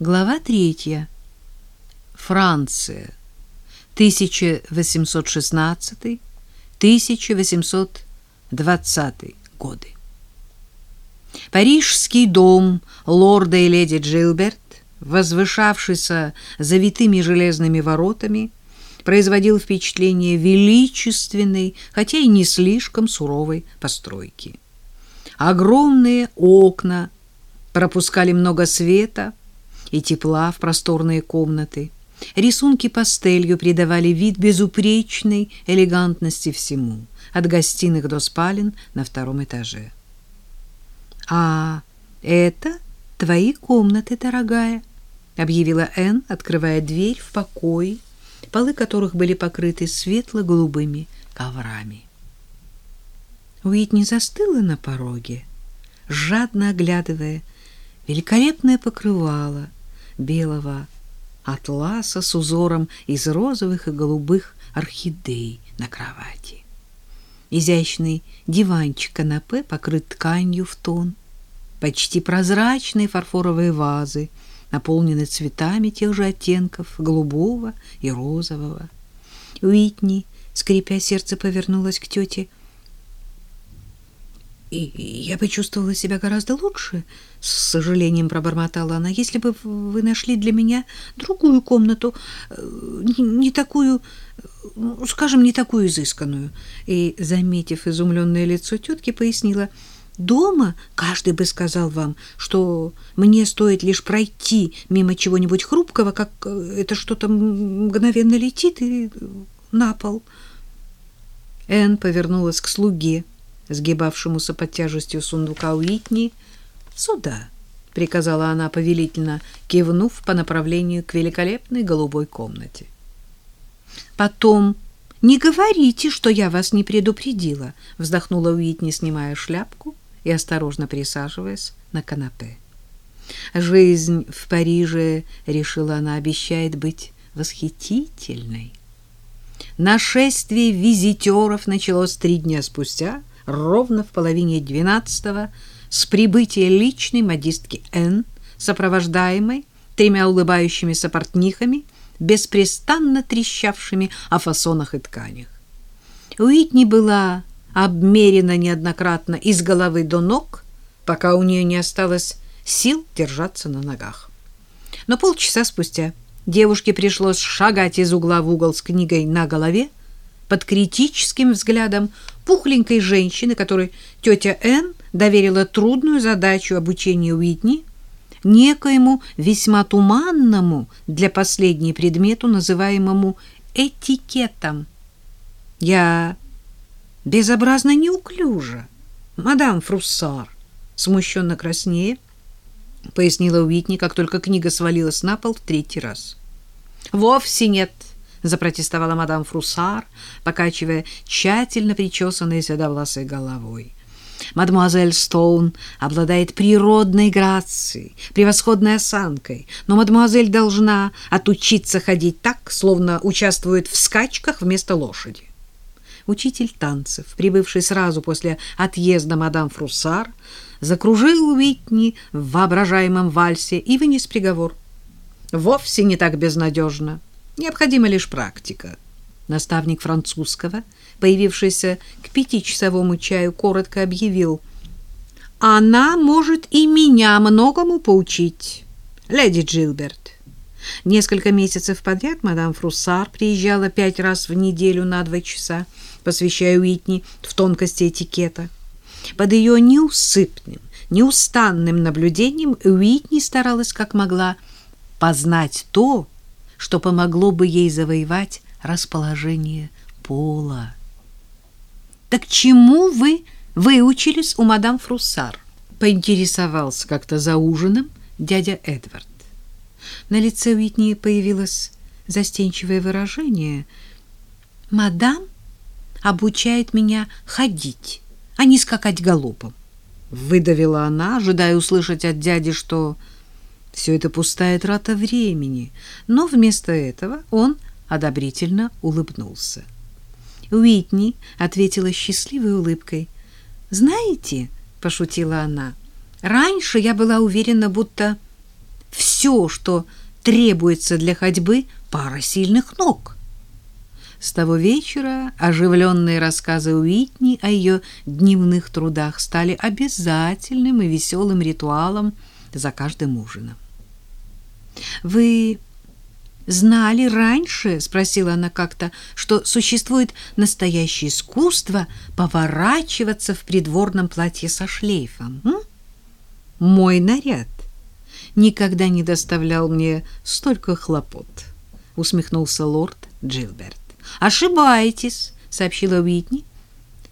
Глава третья. Франция. 1816-1820 годы. Парижский дом лорда и леди Джилберт, возвышавшийся завитыми железными воротами, производил впечатление величественной, хотя и не слишком суровой постройки. Огромные окна пропускали много света и тепла в просторные комнаты. Рисунки пастелью придавали вид безупречной элегантности всему, от гостиных до спален на втором этаже. «А это твои комнаты, дорогая», — объявила Энн, открывая дверь в покой, полы которых были покрыты светло-голубыми коврами. Уитни застыла на пороге, жадно оглядывая великолепное покрывало белого атласа с узором из розовых и голубых орхидей на кровати. Изящный диванчик-канапе покрыт тканью в тон. Почти прозрачные фарфоровые вазы наполнены цветами тех же оттенков голубого и розового. Уитни, скрипя сердце, повернулась к тете и я почувствовала себя гораздо лучше, с сожалением пробормотала она. Если бы вы нашли для меня другую комнату, э, не, такую, ну, скажем, не такую изысканную. И, заметив изумленное лицо тетки, пояснила: Дома каждый бы сказал вам, что мне стоит лишь пройти мимо чего-нибудь хрупкого, как э, это что-то мгновенно летит и на пол. Энн повернулась к слуге сгибавшемуся под тяжестью сундука Уитни. «Сюда!» — приказала она повелительно, кивнув по направлению к великолепной голубой комнате. «Потом не говорите, что я вас не предупредила», — вздохнула Уитни, снимая шляпку и осторожно присаживаясь на канапе. «Жизнь в Париже, — решила она, — обещает быть восхитительной». Нашествие визитеров началось три дня спустя — ровно в половине двенадцатого с прибытия личной модистки Н, сопровождаемой тремя улыбающимися портнихами, беспрестанно трещавшими о фасонах и тканях. Уитни была обмерена неоднократно из головы до ног, пока у нее не осталось сил держаться на ногах. Но полчаса спустя девушке пришлось шагать из угла в угол с книгой на голове, под критическим взглядом пухленькой женщины, которой тетя Н доверила трудную задачу обучения Уитни, некоему весьма туманному для последней предмету, называемому этикетом. Я безобразно неуклюжа, мадам Фруссар, смущенно краснее, пояснила Уитни, как только книга свалилась на пол в третий раз. Вовсе нет, запротестовала мадам Фруссар, покачивая тщательно причесанной седовласой головой. Мадемуазель Стоун обладает природной грацией, превосходной осанкой, но мадемуазель должна отучиться ходить так, словно участвует в скачках вместо лошади. Учитель танцев, прибывший сразу после отъезда мадам Фруссар, закружил Уитни в воображаемом вальсе и вынес приговор. Вовсе не так безнадежно. Необходима лишь практика. Наставник французского, появившийся к пятичасовому чаю, коротко объявил. «Она может и меня многому поучить, леди Джилберт». Несколько месяцев подряд мадам Фруссар приезжала пять раз в неделю на два часа, посвящая Уитни в тонкости этикета. Под ее неусыпным, неустанным наблюдением Уитни старалась как могла познать то, что помогло бы ей завоевать расположение пола. Так чему вы выучились у мадам Фруссар? поинтересовался как-то за ужином дядя Эдвард. На лице Уитни появилось застенчивое выражение. Мадам обучает меня ходить, а не скакать галопом. Выдавила она, ожидая услышать от дяди, что все это пустая трата времени, но вместо этого он одобрительно улыбнулся. Уитни ответила счастливой улыбкой. «Знаете, — пошутила она, — раньше я была уверена, будто все что требуется для ходьбы, пара сильных ног. С того вечера оживленные рассказы Уитни о ее дневных трудах стали обязательным и веселым ритуалом за каждым ужином. «Вы знали раньше, — спросила она как-то, — что существует настоящее искусство поворачиваться в придворном платье со шлейфом? М? Мой наряд никогда не доставлял мне столько хлопот, — усмехнулся лорд Джилберт. — Ошибаетесь, — сообщила Уитни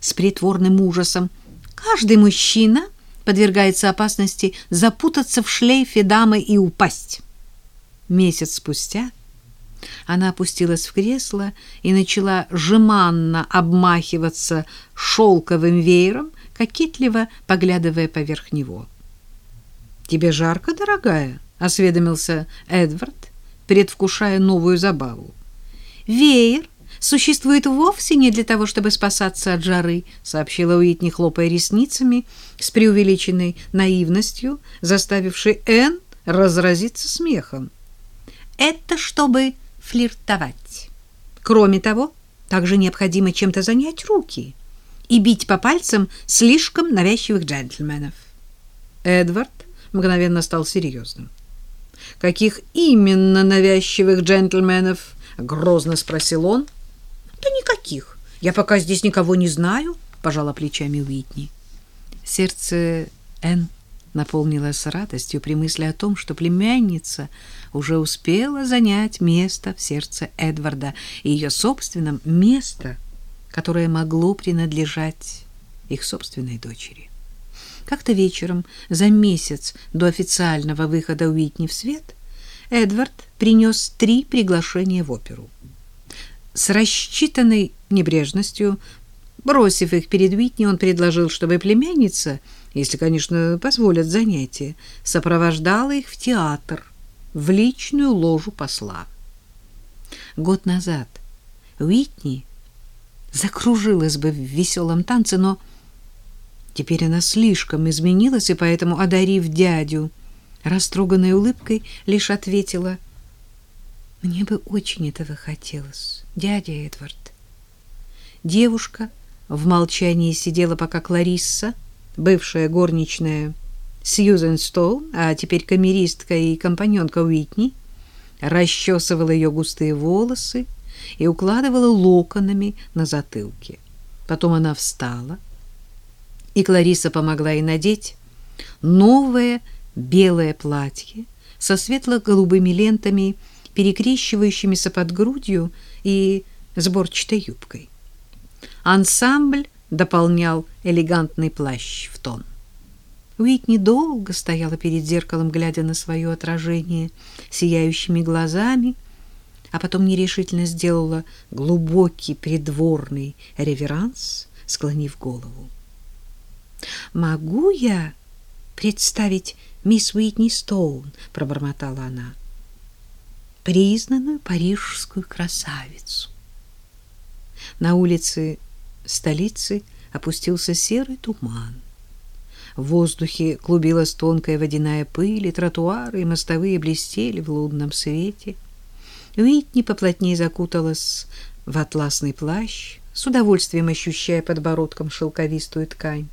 с притворным ужасом. — Каждый мужчина подвергается опасности запутаться в шлейфе дамы и упасть. Месяц спустя она опустилась в кресло и начала жеманно обмахиваться шелковым веером, кокетливо поглядывая поверх него. «Тебе жарко, дорогая?» — осведомился Эдвард, предвкушая новую забаву. «Веер существует вовсе не для того, чтобы спасаться от жары», — сообщила Уитни, хлопая ресницами с преувеличенной наивностью, заставившей Энн разразиться смехом. «Это чтобы флиртовать. Кроме того, также необходимо чем-то занять руки и бить по пальцам слишком навязчивых джентльменов. Эдвард мгновенно стал серьезным. «Каких именно навязчивых джентльменов?» — грозно спросил он. «Да никаких. Я пока здесь никого не знаю», — пожала плечами Уитни. Сердце Энн наполнилась радостью при мысли о том, что племянница уже успела занять место в сердце Эдварда и ее собственном место, которое могло принадлежать их собственной дочери. Как-то вечером, за месяц до официального выхода Уитни в свет, Эдвард принес три приглашения в оперу. С рассчитанной небрежностью, бросив их перед Уитни, он предложил, чтобы племянница — если, конечно, позволят занятия, сопровождала их в театр, в личную ложу посла. Год назад Уитни закружилась бы в веселом танце, но теперь она слишком изменилась, и поэтому, одарив дядю растроганной улыбкой, лишь ответила «Мне бы очень этого хотелось, дядя Эдвард». Девушка в молчании сидела, пока Кларисса бывшая горничная Сьюзен Стоун, а теперь камеристка и компаньонка Уитни, расчесывала ее густые волосы и укладывала локонами на затылке. Потом она встала, и Клариса помогла ей надеть новое белое платье со светло-голубыми лентами, перекрещивающимися под грудью и сборчатой юбкой. Ансамбль дополнял элегантный плащ в тон. Уитни долго стояла перед зеркалом, глядя на свое отражение сияющими глазами, а потом нерешительно сделала глубокий придворный реверанс, склонив голову. «Могу я представить мисс Уитни Стоун?» — пробормотала она. «Признанную парижскую красавицу». На улице столицы опустился серый туман. В воздухе клубилась тонкая водяная пыль, и тротуары и мостовые блестели в лунном свете. Уитни поплотнее закуталась в атласный плащ, с удовольствием ощущая подбородком шелковистую ткань.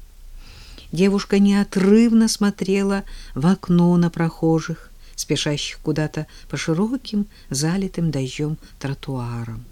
Девушка неотрывно смотрела в окно на прохожих, спешащих куда-то по широким, залитым дождем тротуарам.